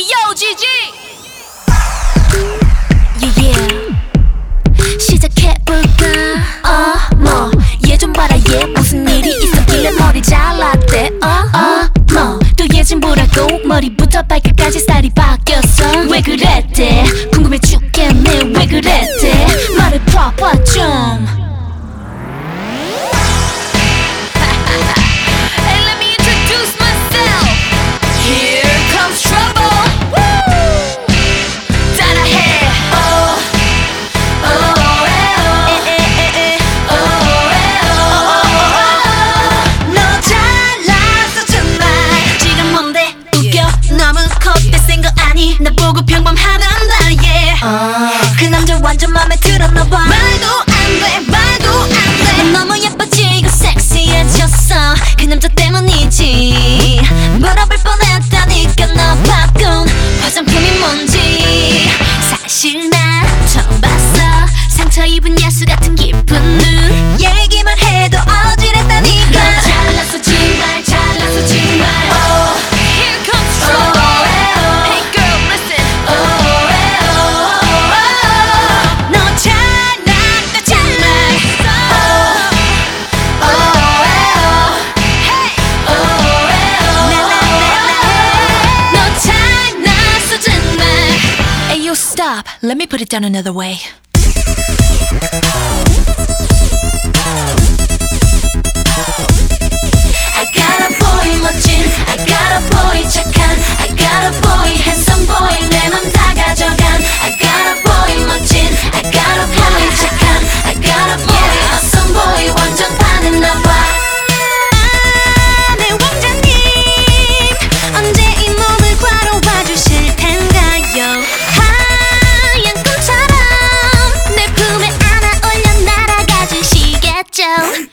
여 기지 시작 해 볼까？어머, 얘좀 봐라, 얘. 무슨 일이 있었길래 머리 잘랐대? 어, 어, 뭐, 또 예진 보라고 머리부터 밝게 bye. up. Let me put it down another way. well.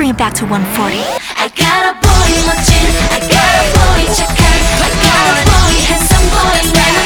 bring it back to 140. I got a boy, 멋진. I got a boy, I got a boy, handsome boy.